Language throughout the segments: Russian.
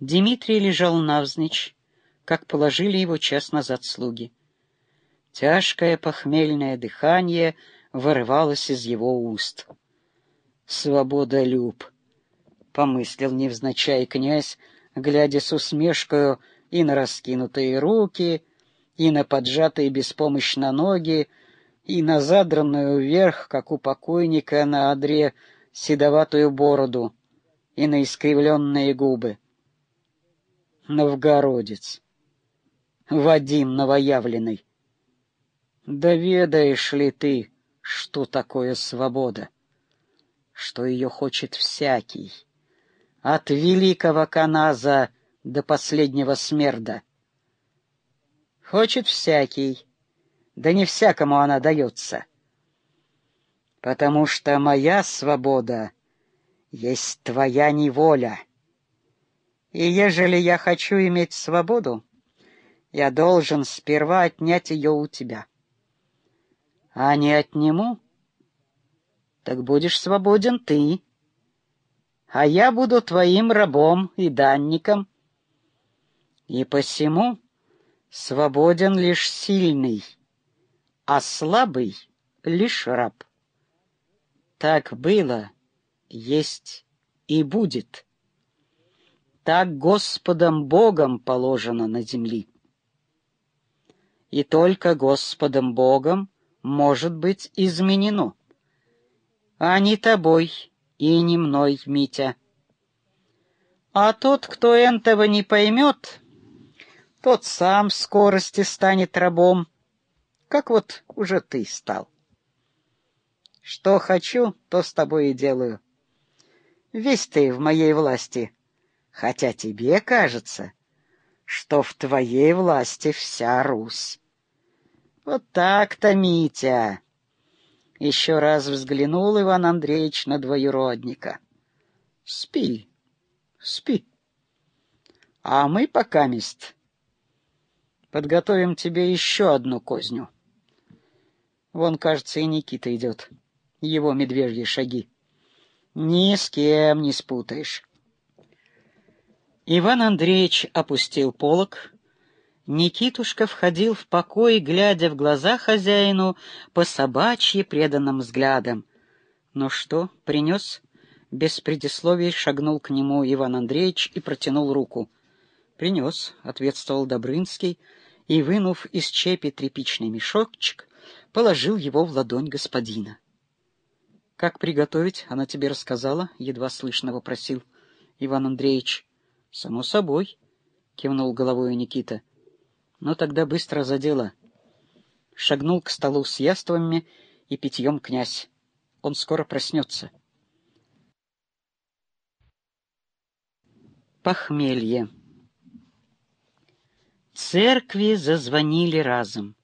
Дмитрий лежал навзничь, как положили его час назад слуги. Тяжкое похмельное дыхание вырывалось из его уст. «Свобода люб!» — помыслил невзначай князь, глядя с усмешкою и на раскинутые руки, и на поджатые беспомощно ноги, и на задранную вверх, как у покойника на одре, седоватую бороду, и на искривленные губы. Новгородец, Вадим новоявленный, доведаешь ли ты, что такое свобода, что ее хочет всякий, от великого каназа до последнего смерда? Хочет всякий, да не всякому она дается. Потому что моя свобода есть твоя неволя. И ежели я хочу иметь свободу, я должен сперва отнять ее у тебя. А не отниму, так будешь свободен ты, а я буду твоим рабом и данником. И посему свободен лишь сильный, а слабый — лишь раб. Так было, есть и будет. Так Господом Богом положено на земли. И только Господом Богом может быть изменено, а не тобой и не мной, Митя. А тот, кто этого не поймет, тот сам в скорости станет рабом, как вот уже ты стал. Что хочу, то с тобой и делаю. Весь ты в моей власти, хотя тебе кажется, что в твоей власти вся Русь. Вот так-то, Митя. Еще раз взглянул Иван Андреевич на двоюродника. Спи, спи. А мы пока мест подготовим тебе еще одну козню. Вон, кажется, и Никита идет. Его медвежьи шаги. Ни с кем не спутаешь. Иван Андреевич опустил полог. Никитушка входил в покой, глядя в глаза хозяину по собачьи преданным взглядам. «Ну что, принес?» Без предисловий шагнул к нему Иван Андреевич и протянул руку. «Принес», — ответствовал Добрынский, и, вынув из чепи тряпичный мешочек, положил его в ладонь господина. — Как приготовить, она тебе рассказала? — едва слышно вопросил Иван Андреевич. — Само собой, — кивнул головой Никита. — Но тогда быстро за дело. Шагнул к столу с яствами и питьем князь. Он скоро проснется. Похмелье Церкви зазвонили разом.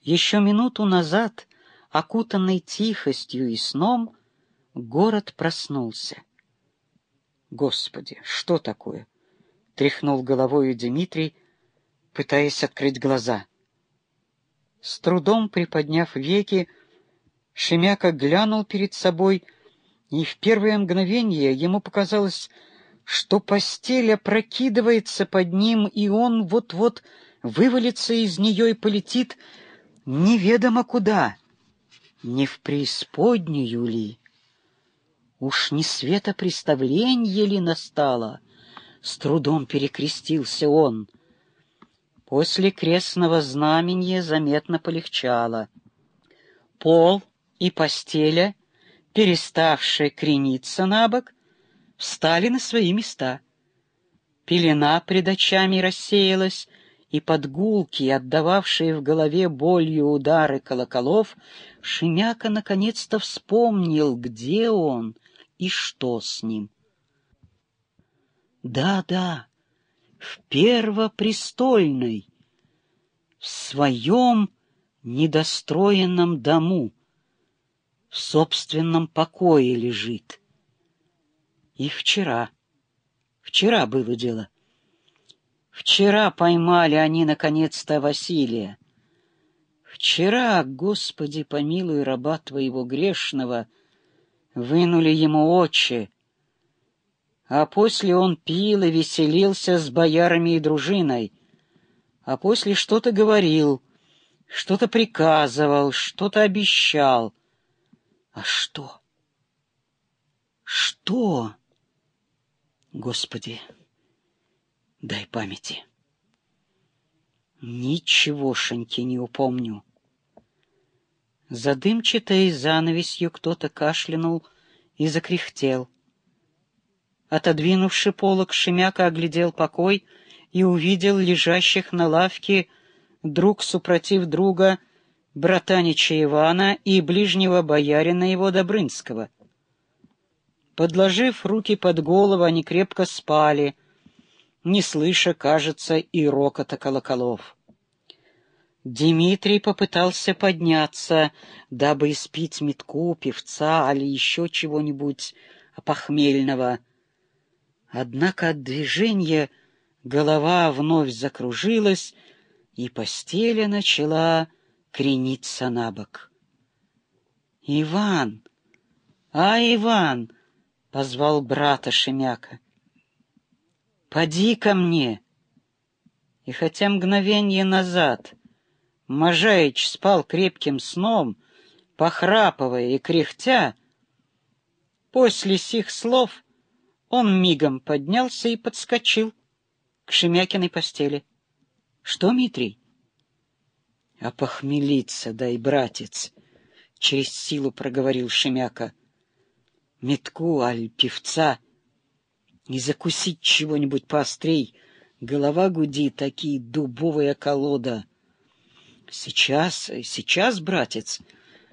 Еще минуту назад, окутанный тихостью и сном, город проснулся. Господи, что такое? Тряхнул головой Дмитрий, пытаясь открыть глаза. С трудом приподняв веки, Шемяка глянул перед собой, и в первое мгновение ему показалось, что постель опрокидывается под ним, и он вот-вот вывалится из нее и полетит неведомо куда, не в преисподнюю ли. Уж не светопреставление ли настало? С трудом перекрестился он. После крестного знамения заметно полегчало. Пол и постеля, переставшие крениться на бок, встали на свои места. Пелена пред очами рассеялась, и под гулки, отдававшие в голове болью удары колоколов, Шемяка наконец-то вспомнил, где он и что с ним. Да-да, в Первопрестольной, в своем недостроенном дому, в собственном покое лежит. И вчера, вчера было дело. Вчера поймали они, наконец-то, Василия. Вчера, Господи, помилуй раба Твоего грешного, вынули ему очи. А после он пил и веселился с боярами и дружиной, а после что-то говорил, что-то приказывал, что-то обещал. А что? Что? Господи, дай памяти. Ничегошеньки не упомню. За дымчатой занавесью кто-то кашлянул и закряхтел. Отодвинувши полок, Шемяка оглядел покой и увидел лежащих на лавке друг супротив друга братанича Ивана и ближнего боярина его Добрынского. Подложив руки под голову, они крепко спали, не слыша, кажется, и рокота колоколов. Дмитрий попытался подняться, дабы испить метку, певца или еще чего-нибудь похмельного. Однако от движения голова вновь закружилась, и постель начала крениться на бок. «Иван! А, Иван!» — позвал брата Шемяка. «Поди ко мне!» И хотя мгновение назад Можаич спал крепким сном, похрапывая и кряхтя, после сих слов он мигом поднялся и подскочил к Шемякиной постели. Что, Митрий? А похмелиться дай, братец, через силу проговорил Шемяка. Метку, аль певца, и закусить чего-нибудь поострей. Голова гудит, такие дубовая колода. Сейчас, сейчас, братец,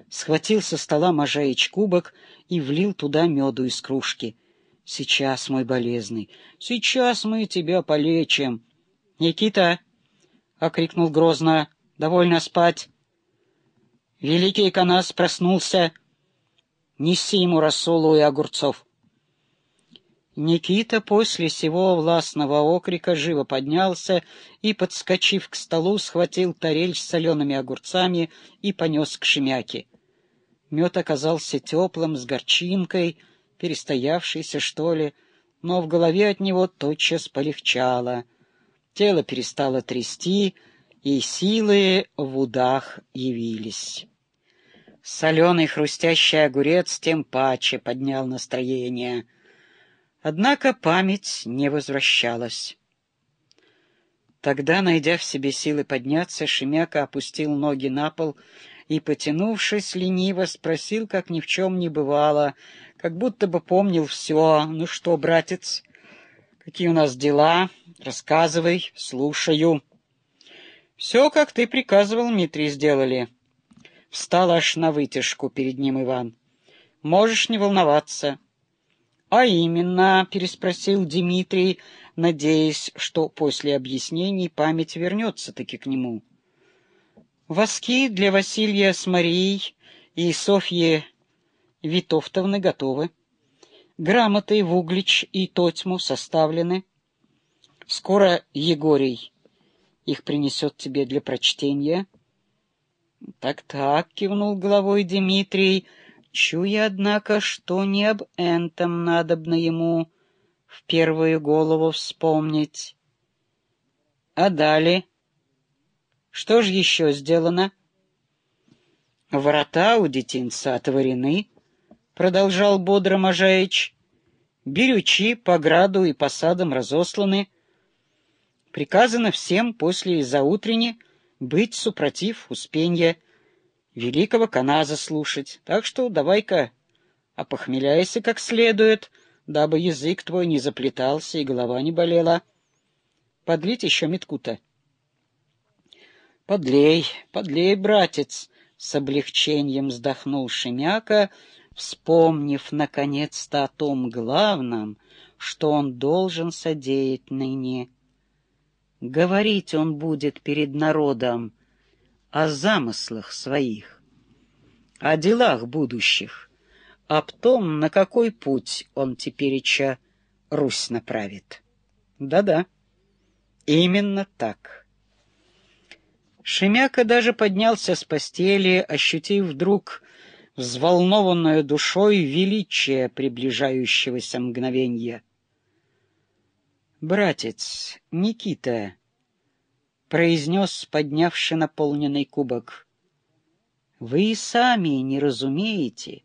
схватил со стола Можаич кубок и влил туда меду из кружки. Сейчас, мой болезный, сейчас мы тебя полечим. Никита, — окрикнул грозно. — Довольно спать. Великий Канас проснулся. Неси ему рассолу и огурцов. Никита после сего властного окрика живо поднялся и, подскочив к столу, схватил тарель с солеными огурцами и понес к Шемяке. Мед оказался теплым, с горчинкой, перестоявшийся, что ли, но в голове от него тотчас полегчало — Тело перестало трясти, и силы в удах явились. Соленый хрустящий огурец тем паче поднял настроение. Однако память не возвращалась. Тогда, найдя в себе силы подняться, Шемяка опустил ноги на пол и, потянувшись лениво, спросил, как ни в чем не бывало, как будто бы помнил все. «Ну что, братец, какие у нас дела?» Рассказывай, слушаю. Все, как ты приказывал, Митрий, сделали. Встал аж на вытяжку перед ним Иван. Можешь не волноваться. А именно, переспросил Дмитрий, надеясь, что после объяснений память вернется-таки к нему. Воски для Василия с Марией и Софьи Витовтовны готовы. Грамоты в Углич и Тотьму составлены. Скоро Егорий их принесет тебе для прочтения. Так-так, кивнул головой Дмитрий, чуя, однако, что не об энтом надобно ему в первую голову вспомнить. А далее? Что ж еще сделано? Ворота у детинца отворены, продолжал бодро Можаич. Берючи по граду и посадам разосланы, приказано всем после заутренне быть супротив Успенья, великого каназа слушать. Так что давай-ка опохмеляйся как следует, дабы язык твой не заплетался и голова не болела. Подлить еще метку-то. Подлей, подлей, братец, с облегчением вздохнул Шемяка, вспомнив наконец-то о том главном, что он должен содеять ныне — Говорить он будет перед народом о замыслах своих, о делах будущих, об том, на какой путь он тепереча Русь направит. Да-да, именно так. Шемяка даже поднялся с постели, ощутив вдруг взволнованную душой величие приближающегося мгновенья. «Братец, Никита», — произнес поднявший наполненный кубок, — «вы и сами не разумеете,